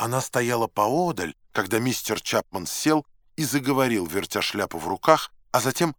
Она стояла поодаль, когда мистер Чапман сел и заговорил, вертя шляпу в руках, а затем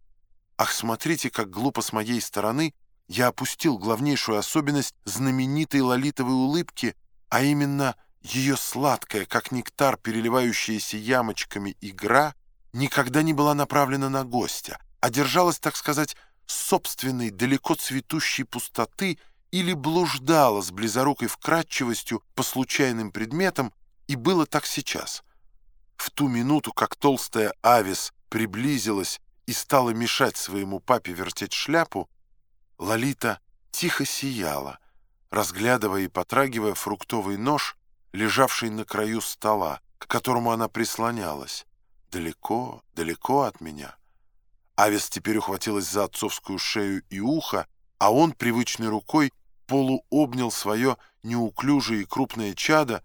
«Ах, смотрите, как глупо с моей стороны!» я опустил главнейшую особенность знаменитой лолитовой улыбки, а именно ее сладкая, как нектар, переливающаяся ямочками игра, никогда не была направлена на гостя, а держалась, так сказать, собственной, далеко цветущей пустоты или блуждала с близорукой вкрадчивостью по случайным предметам, и было так сейчас. В ту минуту, как толстая Авис приблизилась и стала мешать своему папе вертеть шляпу, Лолита тихо сияла, разглядывая и потрагивая фруктовый нож, лежавший на краю стола, к которому она прислонялась. Далеко, далеко от меня. Авис теперь ухватилась за отцовскую шею и ухо, а он привычной рукой полуобнял свое неуклюжее и крупное чадо,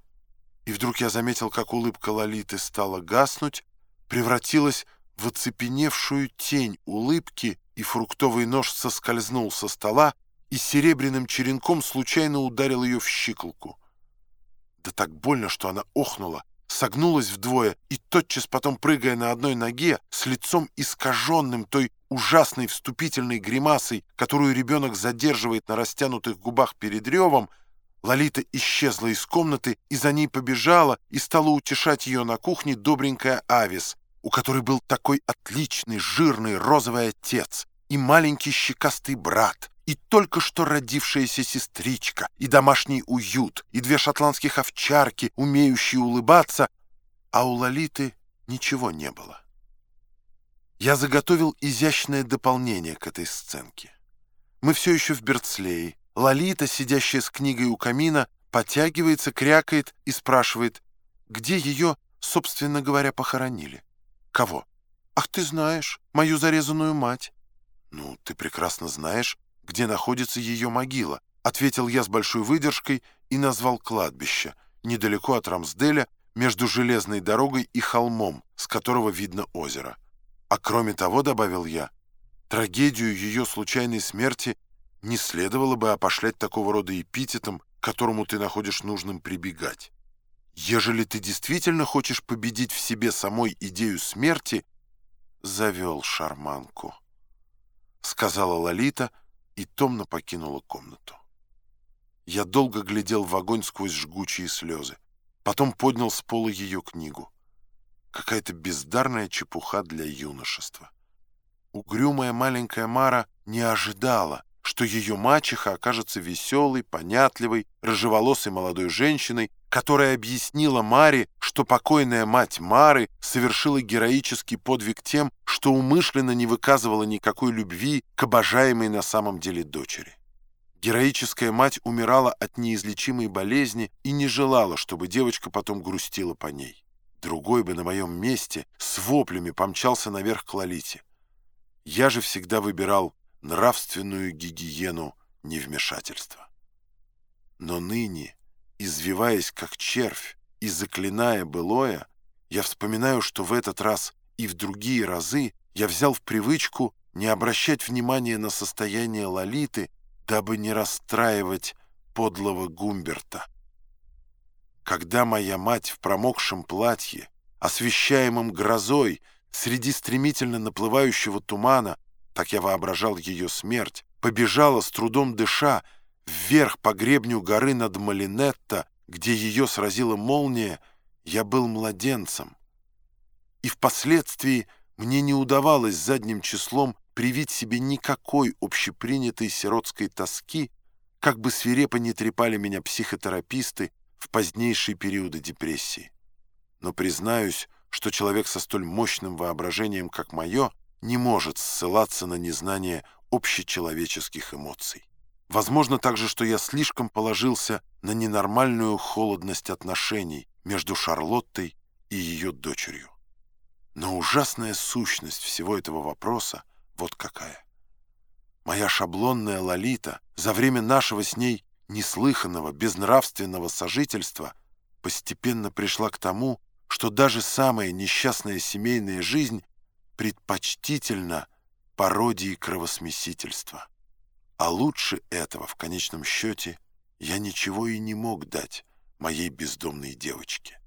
и вдруг я заметил, как улыбка Лолиты стала гаснуть, превратилась в оцепеневшую тень улыбки, и фруктовый нож соскользнул со стола и серебряным черенком случайно ударил ее в щиколку. Да так больно, что она охнула, согнулась вдвое и, тотчас потом прыгая на одной ноге, с лицом искаженным той ужасной вступительной гримасой, которую ребенок задерживает на растянутых губах перед ревом, Лолита исчезла из комнаты и за ней побежала и стала утешать ее на кухне добренькая Авис, у которой был такой отличный, жирный, розовый отец и маленький щекастый брат, и только что родившаяся сестричка, и домашний уют, и две шотландских овчарки, умеющие улыбаться, а у Лолиты ничего не было. Я заготовил изящное дополнение к этой сценке. Мы все еще в Берцлее. Лолита, сидящая с книгой у камина, потягивается, крякает и спрашивает, где ее, собственно говоря, похоронили. Кого? Ах, ты знаешь, мою зарезанную мать. Ну, ты прекрасно знаешь, где находится ее могила, ответил я с большой выдержкой и назвал кладбище, недалеко от Рамсделя, между железной дорогой и холмом, с которого видно озеро. А кроме того, добавил я, трагедию ее случайной смерти не следовало бы опошлять такого рода эпитетом, к которому ты находишь нужным прибегать. Ежели ты действительно хочешь победить в себе самой идею смерти, завел шарманку, сказала Лолита, — и томно покинула комнату. Я долго глядел в огонь сквозь жгучие слезы. Потом поднял с пола ее книгу. Какая-то бездарная чепуха для юношества. Угрюмая маленькая Мара не ожидала, что ее мачеха окажется веселой, понятливой, рыжеволосой молодой женщиной, которая объяснила Маре, что покойная мать Мары совершила героический подвиг тем, что умышленно не выказывала никакой любви к обожаемой на самом деле дочери. Героическая мать умирала от неизлечимой болезни и не желала, чтобы девочка потом грустила по ней. Другой бы на моем месте с воплями помчался наверх к Лолите. Я же всегда выбирал нравственную гигиену невмешательства. Но ныне, извиваясь как червь и заклиная былое, я вспоминаю, что в этот раз и в другие разы я взял в привычку не обращать внимания на состояние Лолиты, дабы не расстраивать подлого Гумберта. Когда моя мать в промокшем платье, освещаемом грозой, среди стремительно наплывающего тумана, так я воображал ее смерть, побежала с трудом дыша вверх по гребню горы над Малинетто, где ее сразила молния, я был младенцем. И впоследствии мне не удавалось задним числом привить себе никакой общепринятой сиротской тоски, как бы свирепо не трепали меня психотераписты в позднейшие периоды депрессии. Но признаюсь, что человек со столь мощным воображением, как мое, не может ссылаться на незнание общечеловеческих эмоций. Возможно также, что я слишком положился на ненормальную холодность отношений между Шарлоттой и ее дочерью. Но ужасная сущность всего этого вопроса вот какая. Моя шаблонная Лолита за время нашего с ней неслыханного, безнравственного сожительства постепенно пришла к тому, что даже самая несчастная семейная жизнь предпочтительно пародии кровосмесительства. А лучше этого, в конечном счете, я ничего и не мог дать моей бездомной девочке.